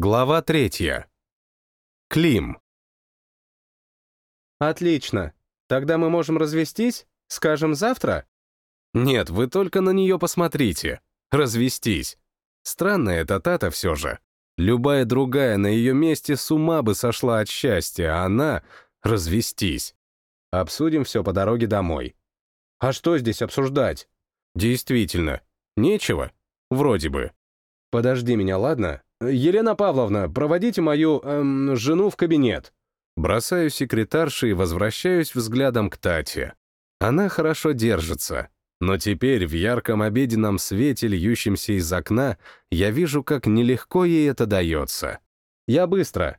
Глава третья. Клим. Отлично. Тогда мы можем развестись? Скажем, завтра? Нет, вы только на нее посмотрите. Развестись. Странная эта Тата все же. Любая другая на ее месте с ума бы сошла от счастья, а она — развестись. Обсудим все по дороге домой. А что здесь обсуждать? Действительно, нечего. Вроде бы. Подожди меня, ладно? Елена Павловна, проводите мою эм, жену в кабинет. Бросаю секретарши и возвращаюсь взглядом к Тате. Она хорошо держится, но теперь в ярком обеденном свете, льющемся из окна, я вижу, как нелегко ей это дается. Я быстро.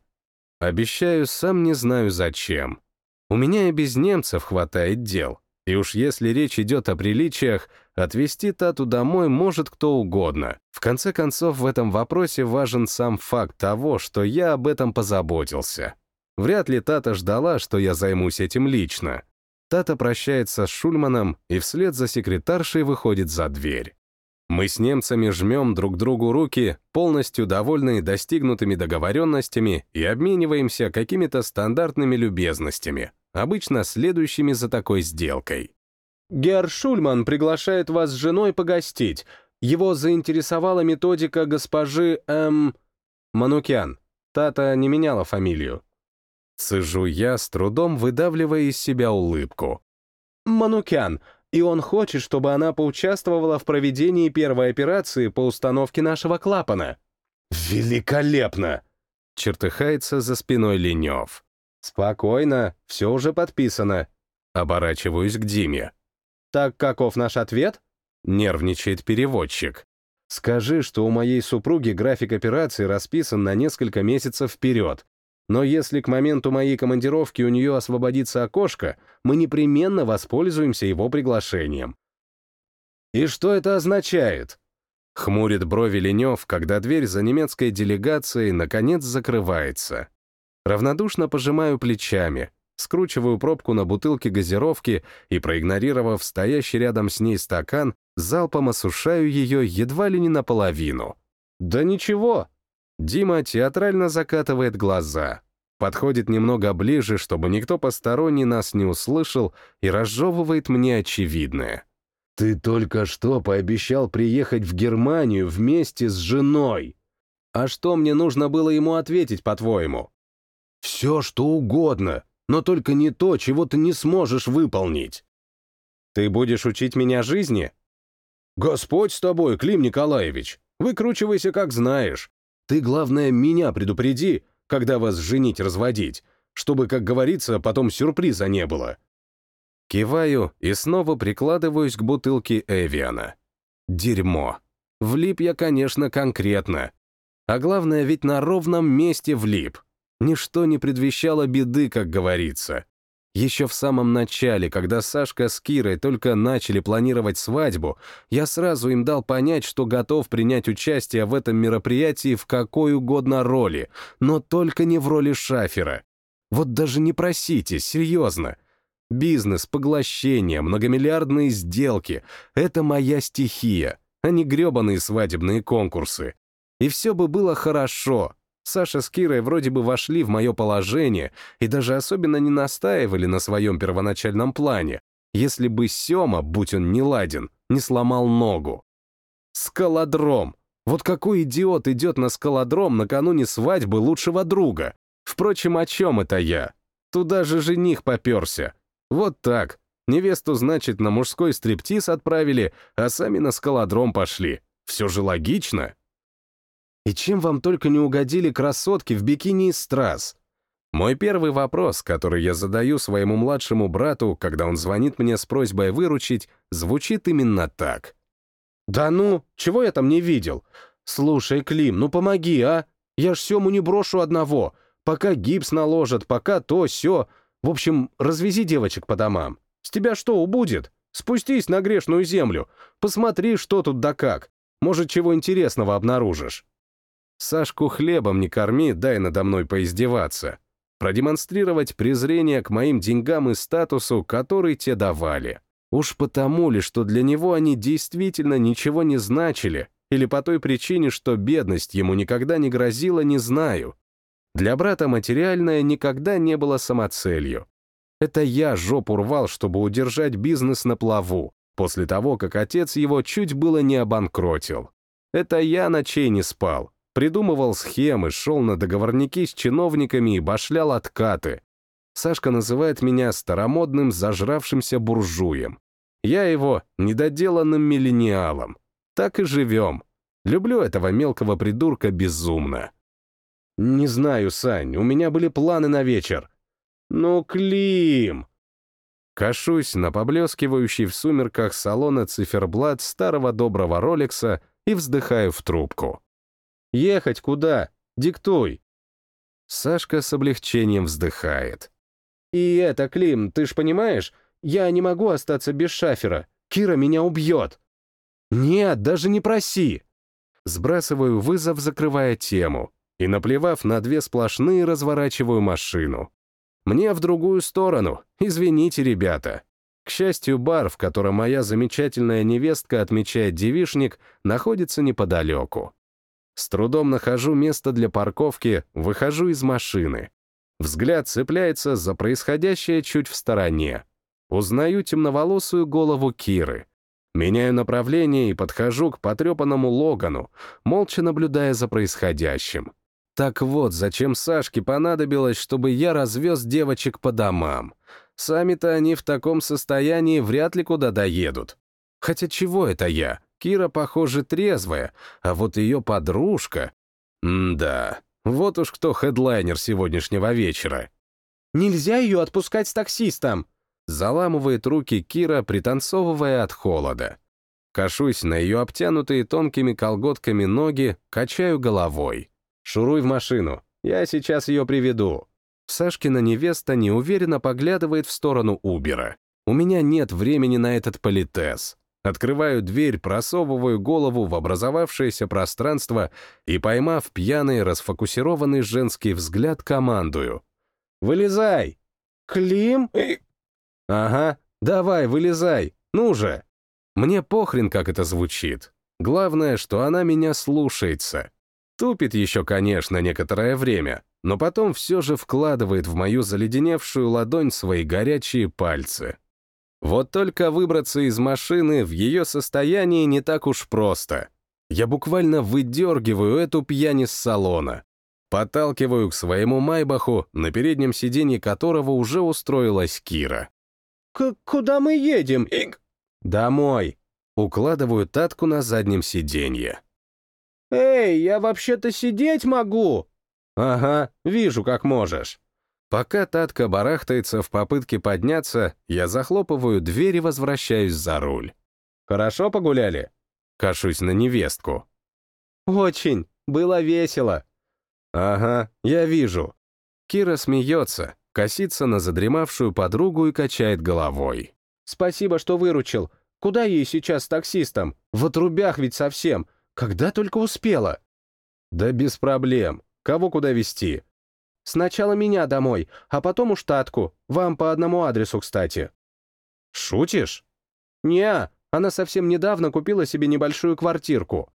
Обещаю, сам не знаю зачем. У меня и без немцев хватает дел. И уж если речь идет о приличиях, отвезти Тату домой может кто угодно. В конце концов, в этом вопросе важен сам факт того, что я об этом позаботился. Вряд ли Тата ждала, что я займусь этим лично. Тата прощается с Шульманом и вслед за секретаршей выходит за дверь. Мы с немцами жмем друг другу руки, полностью довольные достигнутыми договоренностями и обмениваемся какими-то стандартными любезностями, обычно следующими за такой сделкой. Герр Шульман приглашает вас с женой погостить. Его заинтересовала методика госпожи, эм... Манукян. Тата не меняла фамилию. Цежу я, с трудом выдавливая из себя улыбку. Манукян, и он хочет, чтобы она поучаствовала в проведении первой операции по установке нашего клапана. «Великолепно!» — чертыхается за спиной Ленев. «Спокойно, все уже подписано». Оборачиваюсь к Диме. «Так каков наш ответ?» — нервничает переводчик. «Скажи, что у моей супруги график операции расписан на несколько месяцев вперед. Но если к моменту моей командировки у нее освободится окошко, мы непременно воспользуемся его приглашением». «И что это означает?» Хмурит брови Ленев, когда дверь за немецкой делегацией наконец закрывается. Равнодушно пожимаю плечами, скручиваю пробку на бутылке газировки и, проигнорировав стоящий рядом с ней стакан, залпом осушаю ее едва ли не наполовину. «Да ничего!» Дима театрально закатывает глаза, подходит немного ближе, чтобы никто посторонний нас не услышал, и разжевывает мне очевидное. «Ты только что пообещал приехать в Германию вместе с женой!» «А что мне нужно было ему ответить, по-твоему?» Все, что угодно, но только не то, чего ты не сможешь выполнить. Ты будешь учить меня жизни? Господь с тобой, Клим Николаевич. Выкручивайся, как знаешь. Ты, главное, меня предупреди, когда вас женить-разводить, чтобы, как говорится, потом сюрприза не было. Киваю и снова прикладываюсь к бутылке Эвиана. Дерьмо. Влип я, конечно, конкретно. А главное, ведь на ровном месте влип. Ничто не предвещало беды, как говорится. Еще в самом начале, когда Сашка с Кирой только начали планировать свадьбу, я сразу им дал понять, что готов принять участие в этом мероприятии в какой угодно роли, но только не в роли шафера. Вот даже не просите, серьезно. Бизнес, поглощение, многомиллиардные сделки — это моя стихия, а не гребаные свадебные конкурсы. И все бы было хорошо, Саша с Кирой вроде бы вошли в мое положение и даже особенно не настаивали на своем первоначальном плане, если бы Сема, будь он не ладен, не сломал ногу. Скалодром. Вот какой идиот идет на скалодром накануне свадьбы лучшего друга? Впрочем, о чем это я? Туда же жених поперся. Вот так. Невесту, значит, на мужской стриптиз отправили, а сами на скалодром пошли. Все же логично. И чем вам только не угодили красотки в бикини из страз? Мой первый вопрос, который я задаю своему младшему брату, когда он звонит мне с просьбой выручить, звучит именно так. «Да ну, чего я там не видел? Слушай, Клим, ну помоги, а? Я ж Сему не брошу одного. Пока гипс наложат, пока то, сё. В общем, развези девочек по домам. С тебя что убудет? Спустись на грешную землю. Посмотри, что тут да как. Может, чего интересного обнаружишь». Сашку хлебом не корми, дай надо мной поиздеваться. Продемонстрировать презрение к моим деньгам и статусу, который те давали. Уж потому ли, что для него они действительно ничего не значили, Или по той причине, что бедность ему никогда не грозила, не знаю. Для брата материальное никогда не было самоцелью. Это я жопу рвал, чтобы удержать бизнес на плаву, после того, как отец его чуть было не обанкротил. Это я ночей не спал, придумывал схемы, шел на договорники с чиновниками и башлял откаты. Сашка называет меня старомодным зажравшимся буржуем. Я его недоделанным миллениалом. Так и живем. Люблю этого мелкого придурка безумно. Не знаю, Сань, у меня были планы на вечер. Ну, Клим! Кашусь на поблескивающий в сумерках салона циферблат старого доброго Ролекса и вздыхаю в трубку. «Ехать куда? Диктуй!» Сашка с облегчением вздыхает. «И это, Клим, ты ж понимаешь, я не могу остаться без шафера. Кира меня убьет!» «Нет, даже не проси!» Сбрасываю вызов, закрывая тему, и, наплевав на две сплошные, разворачиваю машину. Мне в другую сторону, извините, ребята. К счастью, бар, в котором моя замечательная невестка отмечает девишник, находится неподалеку. С трудом нахожу место для парковки, выхожу из машины. Взгляд цепляется за происходящее чуть в стороне. Узнаю темноволосую голову Киры. Меняю направление и подхожу к потрепанному Логану, молча наблюдая за происходящим. Так вот, зачем Сашке понадобилось, чтобы я развез девочек по домам. Сами-то они в таком состоянии вряд ли куда доедут. Хотя чего это я? Кира, похоже, трезвая, а вот ее подружка... М-да, вот уж кто хедлайнер сегодняшнего вечера. «Нельзя ее отпускать с таксистом!» Заламывает руки Кира, пританцовывая от холода. Кашусь на ее обтянутые тонкими колготками ноги, качаю головой. «Шуруй в машину, я сейчас ее приведу». Сашкина невеста неуверенно поглядывает в сторону Убера. У меня нет времени на этот политез. Открываю дверь, просовываю голову в образовавшееся пространство и, поймав пьяный, расфокусированный женский взгляд, командую. «Вылезай!» «Клим?» «Ага, давай, вылезай, ну же!» Мне похрен, как это звучит. Главное, что она меня слушается. Тупит еще, конечно, некоторое время, но потом все же вкладывает в мою заледеневшую ладонь свои горячие пальцы. Вот только выбраться из машины в ее состоянии не так уж просто. Я буквально выдергиваю эту пьянь из салона. Подталкиваю к своему Майбаху, на переднем сиденье которого уже устроилась Кира. К «Куда мы едем, Иг?» «Домой». Укладываю Татку на заднем сиденье. «Эй, я вообще-то сидеть могу!» «Ага, вижу, как можешь». Пока Татка барахтается в попытке подняться, я захлопываю дверь и возвращаюсь за руль. «Хорошо погуляли?» Кашусь на невестку. «Очень. Было весело». «Ага, я вижу». Кира смеется, косится на задремавшую подругу и качает головой. «Спасибо, что выручил. Куда ей сейчас с таксистом? В отрубях ведь совсем. Когда только успела?» «Да без проблем. Кого куда везти?» «Сначала меня домой, а потом у штатку. Вам по одному адресу, кстати». «Шутишь?» «Не, она совсем недавно купила себе небольшую квартирку».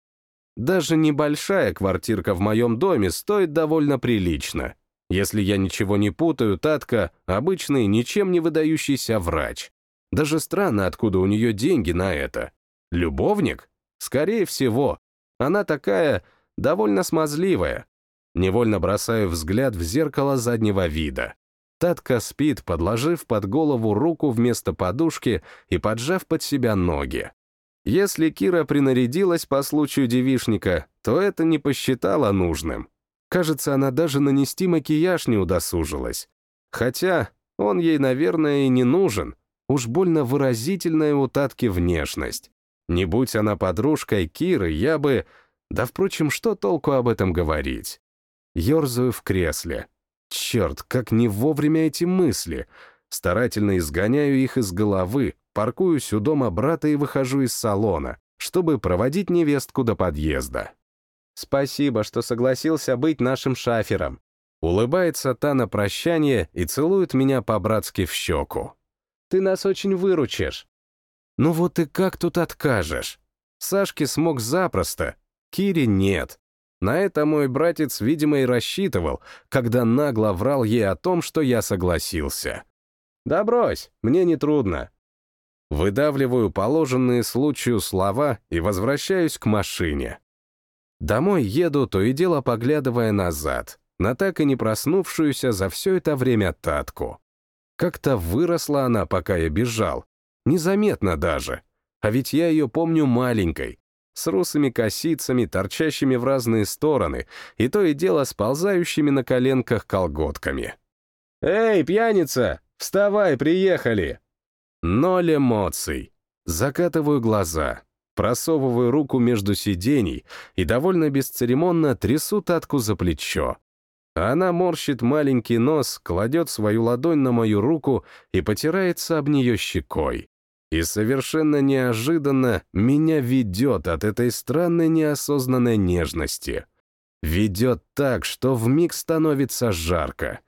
«Даже небольшая квартирка в моем доме стоит довольно прилично. Если я ничего не путаю, Татка — обычный, ничем не выдающийся врач. Даже странно, откуда у нее деньги на это. Любовник? Скорее всего. Она такая довольно смазливая. Невольно бросаю взгляд в зеркало заднего вида. Татка спит, подложив под голову руку вместо подушки и поджав под себя ноги. Если Кира принарядилась по случаю девишника, то это не посчитала нужным. Кажется, она даже нанести макияж не удосужилась. Хотя он ей, наверное, и не нужен. Уж больно выразительная у Татки внешность. Не будь она подружкой Киры, я бы... Да, впрочем, что толку об этом говорить? Ёрзаю в кресле. Черт, как не вовремя эти мысли. Старательно изгоняю их из головы, паркуюсь у дома брата и выхожу из салона, чтобы проводить невестку до подъезда. «Спасибо, что согласился быть нашим шафером», Улыбается та на прощание и целует меня по-братски в щеку. «Ты нас очень выручишь». Ну вот и как тут откажешь? Сашке смог запросто, Кире нет. На это мой братец, видимо, и рассчитывал, когда нагло врал ей о том, что я согласился. Да брось, мне не трудно. Выдавливаю положенные случаю слова и возвращаюсь к машине. Домой еду, то и дело поглядывая назад, на так и не проснувшуюся за все это время Татку. Как-то выросла она, пока я бежал. Незаметно даже. А ведь я ее помню маленькой, с русыми косицами, торчащими в разные стороны, и то и дело сползающими на коленках колготками. «Эй, пьяница, вставай, приехали!» Ноль эмоций. Закатываю глаза, просовываю руку между сидений и довольно бесцеремонно трясу татку за плечо. Она морщит маленький нос, кладет свою ладонь на мою руку и потирается об нее щекой. И совершенно неожиданно меня ведет от этой странной неосознанной нежности. Ведет так, что вмиг становится жарко.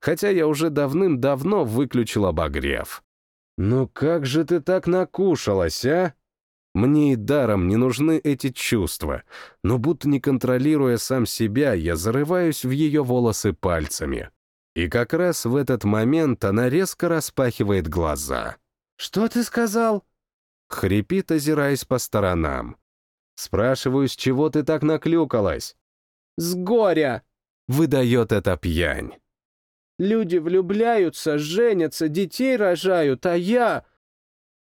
Хотя я уже давным-давно выключил обогрев. «Ну как же ты так накушалась, а?» Мне и даром не нужны эти чувства, но будто не контролируя сам себя, я зарываюсь в ее волосы пальцами. И как раз в этот момент она резко распахивает глаза. «Что ты сказал?» Хрипит, озираясь по сторонам. Спрашиваю, с чего ты так наклюкалась? «С горя!» — выдает эта пьянь. «Люди влюбляются, женятся, детей рожают, а я...»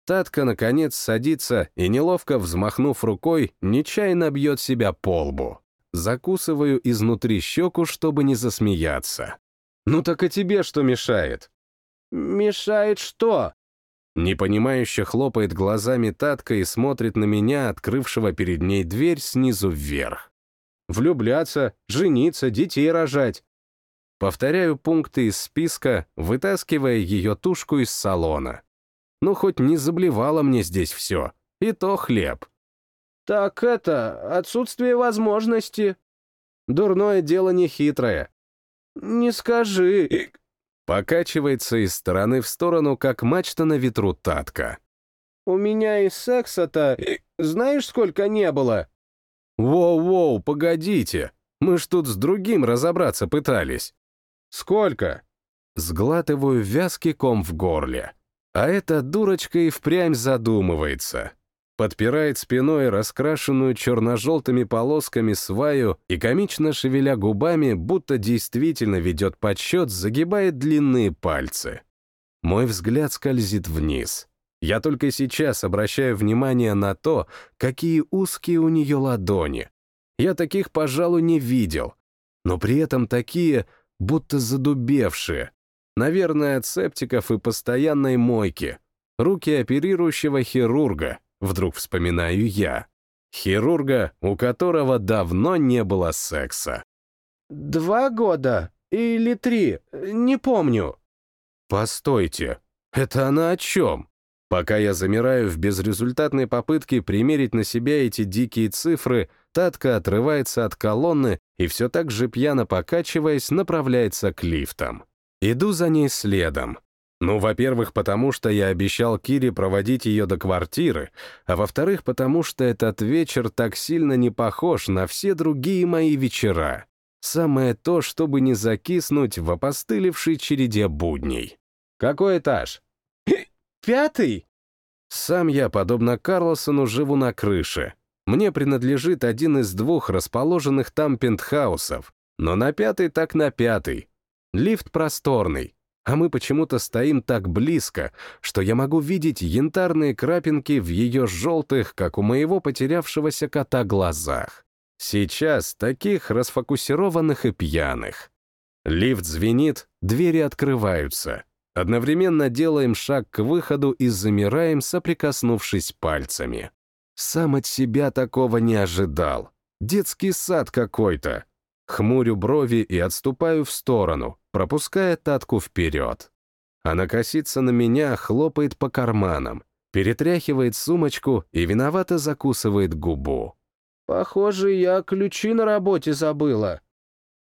Татка, наконец, садится и, неловко взмахнув рукой, нечаянно бьет себя по лбу. Закусываю изнутри щеку, чтобы не засмеяться. «Ну так и тебе что мешает?» «Мешает что?» Непонимающе хлопает глазами Татка и смотрит на меня, открывшего перед ней дверь снизу вверх. Влюбляться, жениться, детей рожать. Повторяю пункты из списка, вытаскивая ее тушку из салона. Ну, хоть не заблевало мне здесь все. И то хлеб. Так это, отсутствие возможности. Дурное дело не хитрое. Не скажи. Покачивается из стороны в сторону, как мачта на ветру татка. «У меня и секса-то, знаешь, сколько не было?» «Воу-воу, погодите, мы ж тут с другим разобраться пытались». «Сколько?» Сглатываю вязкий ком в горле. А эта дурочка и впрямь задумывается подпирает спиной раскрашенную черно-желтыми полосками сваю и, комично шевеля губами, будто действительно ведет подсчет, загибает длинные пальцы. Мой взгляд скользит вниз. Я только сейчас обращаю внимание на то, какие узкие у нее ладони. Я таких, пожалуй, не видел, но при этом такие, будто задубевшие. Наверное, от септиков и постоянной мойки. Руки оперирующего хирурга, вдруг вспоминаю я. Хирурга, у которого давно не было секса. «Два года или три, не помню». «Постойте, это она о чем?» Пока я замираю в безрезультатной попытке примерить на себя эти дикие цифры, Татка отрывается от колонны и все так же пьяно покачиваясь направляется к лифтам. Иду за ней следом, ну, во-первых, потому что я обещал Кире проводить ее до квартиры, а во-вторых, потому что этот вечер так сильно не похож на все другие мои вечера. Самое то, чтобы не закиснуть в опостылевшей череде будней. Какой этаж? Пятый? Сам я, подобно Карлосону, живу на крыше. Мне принадлежит один из двух расположенных там пентхаусов, но на пятый так на пятый. Лифт просторный, а мы почему-то стоим так близко, что я могу видеть янтарные крапинки в ее желтых, как у моего потерявшегося кота, глазах. Сейчас таких расфокусированных и пьяных. Лифт звенит, двери открываются. Одновременно делаем шаг к выходу и замираем, соприкоснувшись пальцами. Сам от себя такого не ожидал. Детский сад какой-то. Хмурю брови и отступаю в сторону, пропуская Татку вперед. Она косится на меня, хлопает по карманам, перетряхивает сумочку и виновато закусывает губу. «Похоже, я ключи на работе забыла».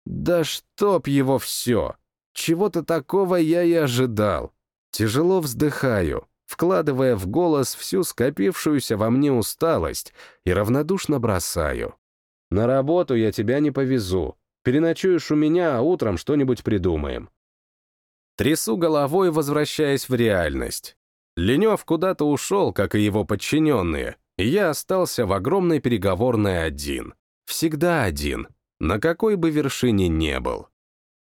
«Да чтоб его все! Чего-то такого я и ожидал. Тяжело вздыхаю, вкладывая в голос всю скопившуюся во мне усталость и равнодушно бросаю. На работу я тебя не повезу. Переночуешь у меня, а утром что-нибудь придумаем. Трясу головой, возвращаясь в реальность. Ленев куда-то ушел, как и его подчиненные, и я остался в огромной переговорной один. Всегда один, на какой бы вершине не был.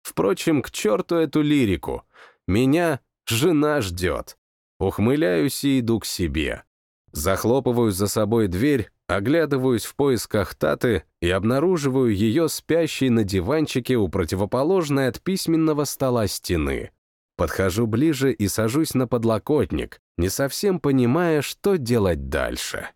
Впрочем, к черту эту лирику. Меня жена ждет. Ухмыляюсь и иду к себе. Захлопываю за собой дверь, оглядываюсь в поисках Таты и обнаруживаю ее спящей на диванчике у противоположной от письменного стола стены. Подхожу ближе и сажусь на подлокотник, не совсем понимая, что делать дальше.